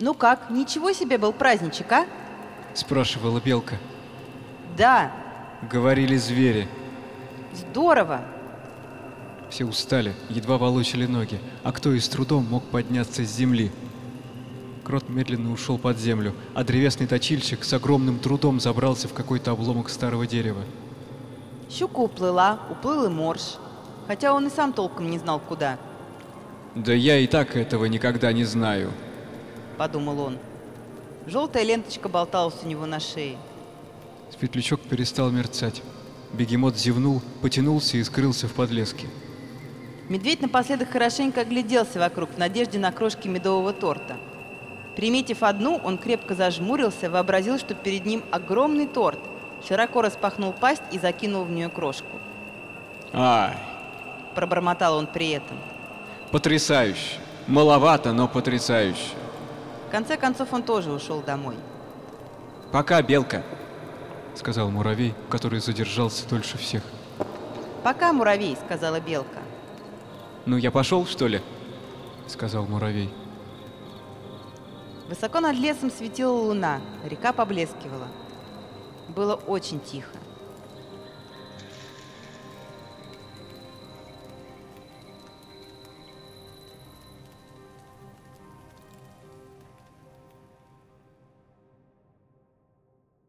Ну как, ничего себе был праздничек, а? Спрашивала белка. Да, Говорили звери. здорово. Все устали, едва волочили ноги, а кто и с трудом мог подняться с земли. Крот медленно ушел под землю, а древесный точильщик с огромным трудом забрался в какой-то обломок старого дерева. Щука уплыла, уплыл и морж. Хотя он и сам толком не знал, куда, «Да я и так этого никогда не знаю», подумал он. Желтая ленточка болталась у него на шее. Светлячок перестал мерцать. Бегемот зевнул, потянулся и скрылся в подлеске. Медведь напоследок хорошенько огляделся вокруг в надежде на крошки медового торта. Приметив одну, он крепко зажмурился, вообразил, что перед ним огромный торт, широко распахнул пасть и закинул в нее крошку. «Ай, Пробормотал он при этом. потрясающе! Маловато, но потрясающе! В конце концов он тоже ушел домой. Пока, белка!» — сказал муравей, который задержался дольше всех. «Пока, муравей», — сказала белка. «Ну, я пошел, что ли?» — сказал муравей. Высоко над лесом светила луна, река поблескивала. Было очень тихо.